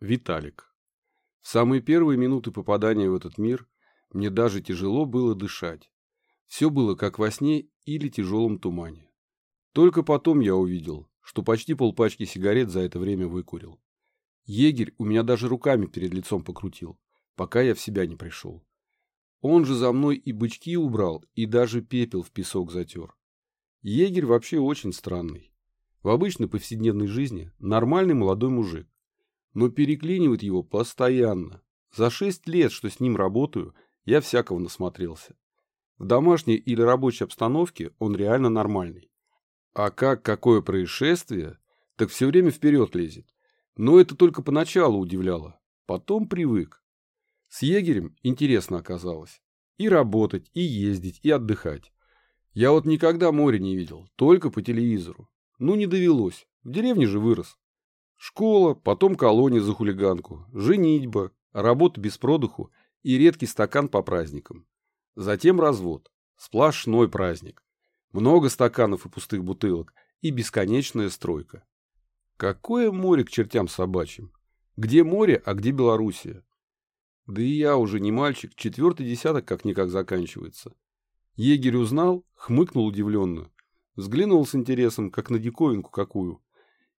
Виталик. В самые первые минуты попадания в этот мир мне даже тяжело было дышать. Все было как во сне или тяжелом тумане. Только потом я увидел, что почти полпачки сигарет за это время выкурил. Егерь у меня даже руками перед лицом покрутил, пока я в себя не пришел. Он же за мной и бычки убрал, и даже пепел в песок затер. Егерь вообще очень странный. В обычной повседневной жизни нормальный молодой мужик но переклинивает его постоянно. За шесть лет, что с ним работаю, я всякого насмотрелся. В домашней или рабочей обстановке он реально нормальный. А как какое происшествие, так все время вперед лезет. Но это только поначалу удивляло. Потом привык. С егерем интересно оказалось. И работать, и ездить, и отдыхать. Я вот никогда море не видел, только по телевизору. Ну, не довелось. В деревне же вырос. Школа, потом колония за хулиганку, женитьба, работа без продуху и редкий стакан по праздникам. Затем развод. Сплошной праздник. Много стаканов и пустых бутылок и бесконечная стройка. Какое море к чертям собачьим? Где море, а где Белоруссия? Да и я уже не мальчик, четвертый десяток как-никак заканчивается. Егерь узнал, хмыкнул удивленно. Взглянул с интересом, как на диковинку какую.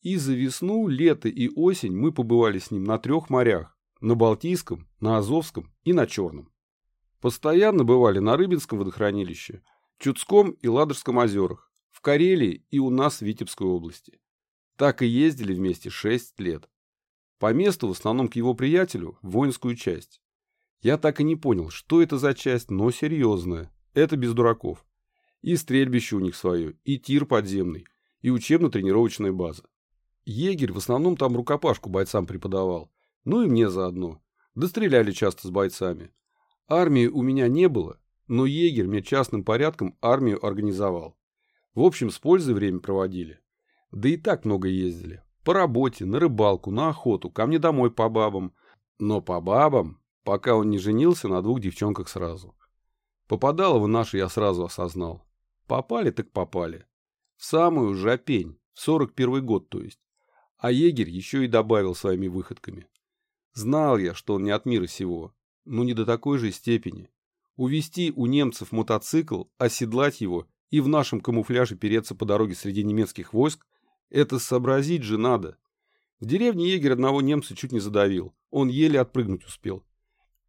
И за весну, лето и осень мы побывали с ним на трех морях. На Балтийском, на Азовском и на Черном. Постоянно бывали на Рыбинском водохранилище, Чудском и Ладожском озерах, в Карелии и у нас в Витебской области. Так и ездили вместе шесть лет. По месту в основном к его приятелю, воинскую часть. Я так и не понял, что это за часть, но серьезная. Это без дураков. И стрельбище у них свое, и тир подземный, и учебно-тренировочная база. Егерь в основном там рукопашку бойцам преподавал. Ну и мне заодно. Да стреляли часто с бойцами. Армии у меня не было, но егерь мне частным порядком армию организовал. В общем, с пользой время проводили. Да и так много ездили. По работе, на рыбалку, на охоту, ко мне домой по бабам. Но по бабам, пока он не женился на двух девчонках сразу. Попадалово наше я сразу осознал. Попали так попали. В самую жопень, в сорок первый год то есть. А егерь еще и добавил своими выходками. Знал я, что он не от мира сего, но не до такой же степени. Увести у немцев мотоцикл, оседлать его и в нашем камуфляже переться по дороге среди немецких войск – это сообразить же надо. В деревне егерь одного немца чуть не задавил, он еле отпрыгнуть успел.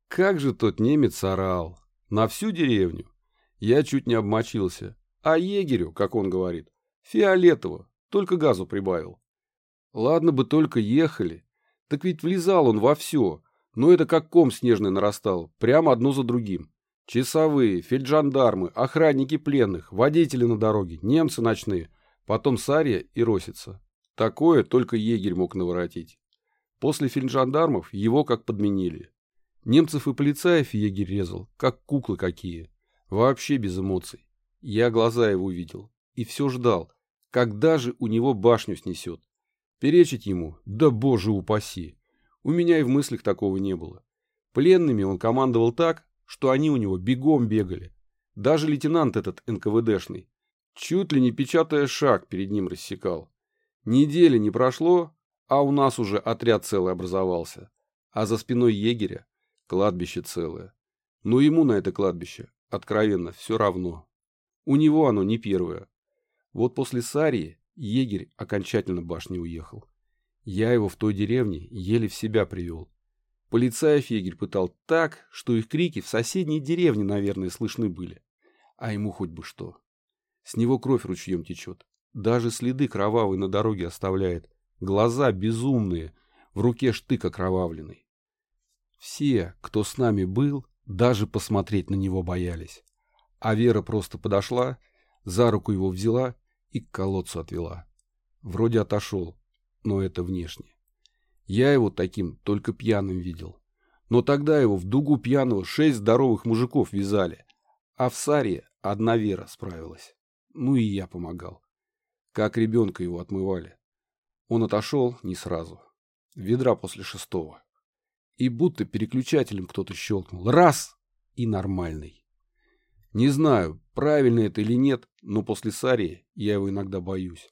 Как же тот немец орал! На всю деревню! Я чуть не обмочился. А егерю, как он говорит, фиолетово, только газу прибавил. Ладно бы только ехали. Так ведь влезал он во все. Но это как ком снежный нарастал, прямо одно за другим. Часовые, фельджандармы, охранники пленных, водители на дороге, немцы ночные, потом Сария и Росица. Такое только егерь мог наворотить. После фельджандармов его как подменили. Немцев и полицаев егерь резал, как куклы какие. Вообще без эмоций. Я глаза его видел. И все ждал, когда же у него башню снесет. Перечить ему, да боже упаси. У меня и в мыслях такого не было. Пленными он командовал так, что они у него бегом бегали. Даже лейтенант этот НКВДшный, чуть ли не печатая шаг, перед ним рассекал. Недели не прошло, а у нас уже отряд целый образовался. А за спиной егеря кладбище целое. Но ему на это кладбище, откровенно, все равно. У него оно не первое. Вот после Сарии егерь окончательно башни уехал. Я его в той деревне еле в себя привел. Полицаев егерь пытал так, что их крики в соседней деревне, наверное, слышны были. А ему хоть бы что. С него кровь ручьем течет. Даже следы кровавые на дороге оставляет. Глаза безумные, в руке штык окровавленный. Все, кто с нами был, даже посмотреть на него боялись. А Вера просто подошла, за руку его взяла и к колодцу отвела. Вроде отошел, но это внешне. Я его таким только пьяным видел. Но тогда его в дугу пьяного шесть здоровых мужиков вязали, а в Саре одна Вера справилась. Ну и я помогал. Как ребенка его отмывали. Он отошел не сразу. Ведра после шестого. И будто переключателем кто-то щелкнул. Раз! И нормальный. Не знаю, правильно это или нет, но после Сарии я его иногда боюсь.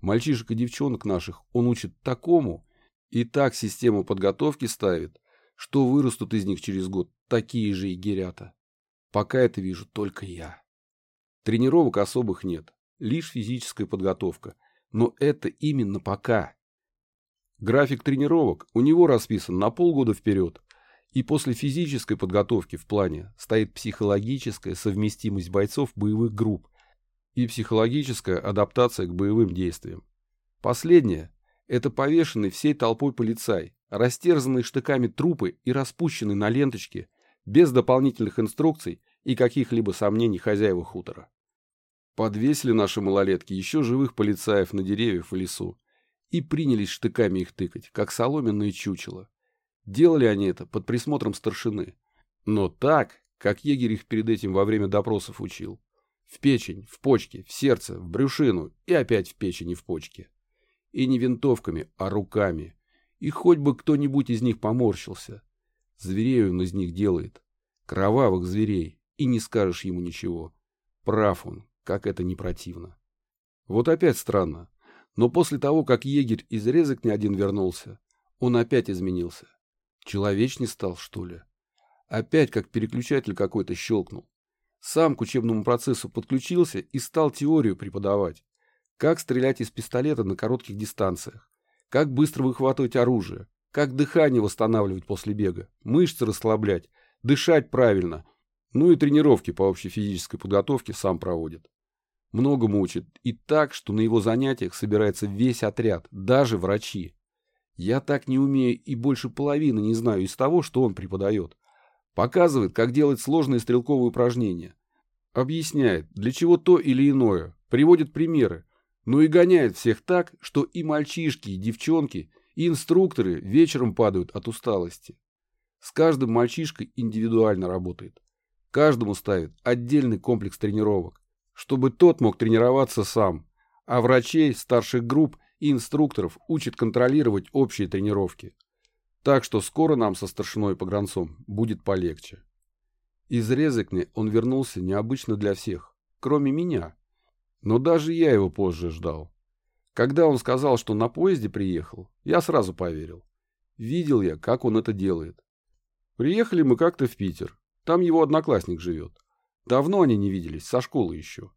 Мальчишек и девчонок наших он учит такому, И так систему подготовки ставит, что вырастут из них через год такие же егерята. Пока это вижу только я. Тренировок особых нет, лишь физическая подготовка. Но это именно пока. График тренировок у него расписан на полгода вперед. И после физической подготовки в плане стоит психологическая совместимость бойцов боевых групп и психологическая адаптация к боевым действиям. Последнее – это повешенный всей толпой полицай, растерзанный штыками трупы и распущенный на ленточке, без дополнительных инструкций и каких-либо сомнений хозяева хутора. Подвесили наши малолетки еще живых полицаев на деревьях в лесу и принялись штыками их тыкать, как соломенные чучела. Делали они это под присмотром старшины. Но так, как егерь их перед этим во время допросов учил. В печень, в почки, в сердце, в брюшину и опять в печень и в почки. И не винтовками, а руками. И хоть бы кто-нибудь из них поморщился. Зверей он из них делает. Кровавых зверей. И не скажешь ему ничего. Прав он, как это не противно. Вот опять странно. Но после того, как егерь из резок не один вернулся, он опять изменился. Человечней стал, что ли? Опять как переключатель какой-то щелкнул. Сам к учебному процессу подключился и стал теорию преподавать. Как стрелять из пистолета на коротких дистанциях. Как быстро выхватывать оружие. Как дыхание восстанавливать после бега. Мышцы расслаблять. Дышать правильно. Ну и тренировки по общей физической подготовке сам проводит. Многому учит и так, что на его занятиях собирается весь отряд, даже врачи. Я так не умею и больше половины не знаю из того, что он преподает. Показывает, как делать сложные стрелковые упражнения. Объясняет, для чего то или иное, приводит примеры, но и гоняет всех так, что и мальчишки, и девчонки, и инструкторы вечером падают от усталости. С каждым мальчишкой индивидуально работает. Каждому ставит отдельный комплекс тренировок чтобы тот мог тренироваться сам, а врачей, старших групп и инструкторов учат контролировать общие тренировки. Так что скоро нам со старшиной погранцом будет полегче. Из Резекни он вернулся необычно для всех, кроме меня. Но даже я его позже ждал. Когда он сказал, что на поезде приехал, я сразу поверил. Видел я, как он это делает. Приехали мы как-то в Питер. Там его одноклассник живет. Давно они не виделись, со школы еще.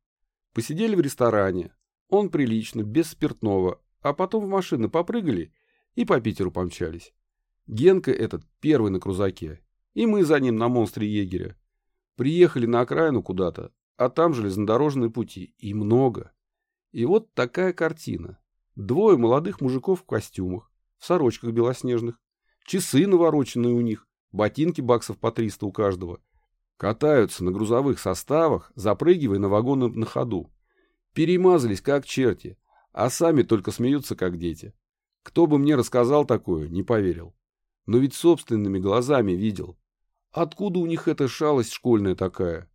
Посидели в ресторане. Он прилично, без спиртного, а потом в машины попрыгали и по Питеру помчались. Генка этот первый на крузаке, и мы за ним на монстре егеря. Приехали на окраину куда-то, а там железнодорожные пути, и много. И вот такая картина. Двое молодых мужиков в костюмах, в сорочках белоснежных, часы навороченные у них, ботинки баксов по 300 у каждого, Катаются на грузовых составах, запрыгивая на вагоны на ходу. Перемазались, как черти, а сами только смеются, как дети. Кто бы мне рассказал такое, не поверил. Но ведь собственными глазами видел. Откуда у них эта шалость школьная такая?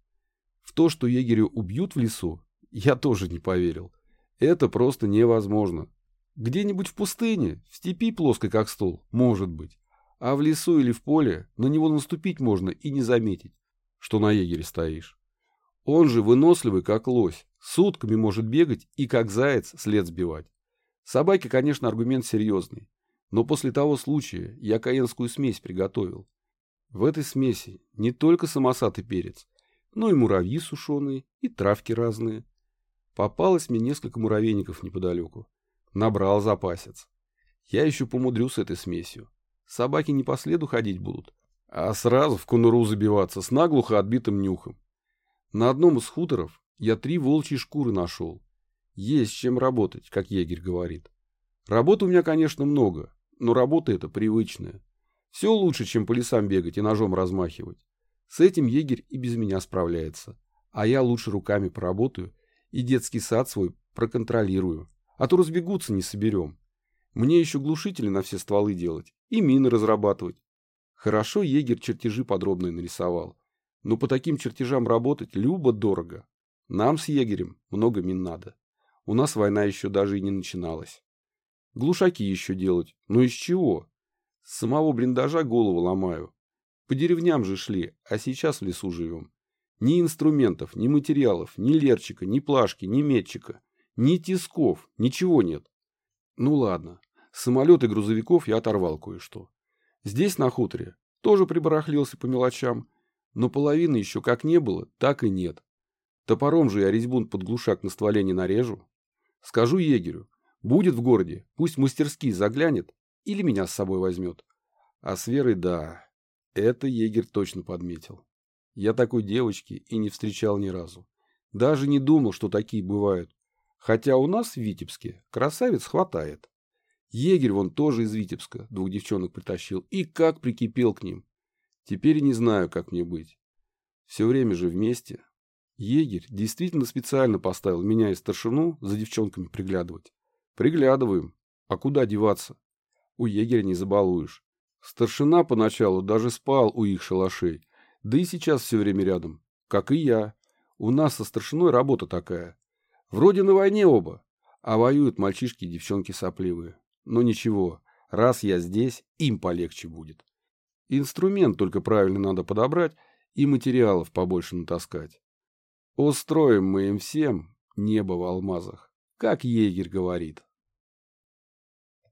В то, что егеря убьют в лесу, я тоже не поверил. Это просто невозможно. Где-нибудь в пустыне, в степи плоской, как стол, может быть. А в лесу или в поле на него наступить можно и не заметить что на егере стоишь. Он же выносливый, как лось, сутками может бегать и, как заяц, след сбивать. Собаки, конечно, аргумент серьезный, но после того случая я каенскую смесь приготовил. В этой смеси не только самосатый перец, но и муравьи сушеные, и травки разные. Попалось мне несколько муравейников неподалеку. Набрал запасец. Я еще помудрю с этой смесью. Собаки не по следу ходить будут, а сразу в конуру забиваться с наглухо отбитым нюхом. На одном из хуторов я три волчьи шкуры нашел. Есть чем работать, как егерь говорит. Работы у меня, конечно, много, но работа эта привычная. Все лучше, чем по лесам бегать и ножом размахивать. С этим егерь и без меня справляется. А я лучше руками поработаю и детский сад свой проконтролирую. А то разбегутся, не соберем. Мне еще глушители на все стволы делать и мины разрабатывать, Хорошо егерь чертежи подробные нарисовал. Но по таким чертежам работать любо-дорого. Нам с егерем много мин надо. У нас война еще даже и не начиналась. Глушаки еще делать. Но из чего? С самого блиндажа голову ломаю. По деревням же шли, а сейчас в лесу живем. Ни инструментов, ни материалов, ни лерчика, ни плашки, ни метчика, ни тисков, ничего нет. Ну ладно, С самолета и грузовиков я оторвал кое-что. Здесь, на хуторе, тоже прибарахлился по мелочам, но половины еще как не было, так и нет. Топором же я резьбун под глушак на стволе не нарежу. Скажу егерю, будет в городе, пусть мастерски заглянет или меня с собой возьмет. А с Верой, да, это егерь точно подметил. Я такой девочки и не встречал ни разу. Даже не думал, что такие бывают. Хотя у нас в Витебске красавец хватает. Егерь вон тоже из Витебска двух девчонок притащил. И как прикипел к ним. Теперь не знаю, как мне быть. Все время же вместе. Егерь действительно специально поставил меня и старшину за девчонками приглядывать. Приглядываем. А куда деваться? У егеря не забалуешь. Старшина поначалу даже спал у их шалашей. Да и сейчас все время рядом. Как и я. У нас со старшиной работа такая. Вроде на войне оба. А воюют мальчишки и девчонки сопливые. Но ничего. Раз я здесь, им полегче будет. Инструмент только правильно надо подобрать и материалов побольше натаскать. Устроим мы им всем небо в алмазах, как егерь говорит.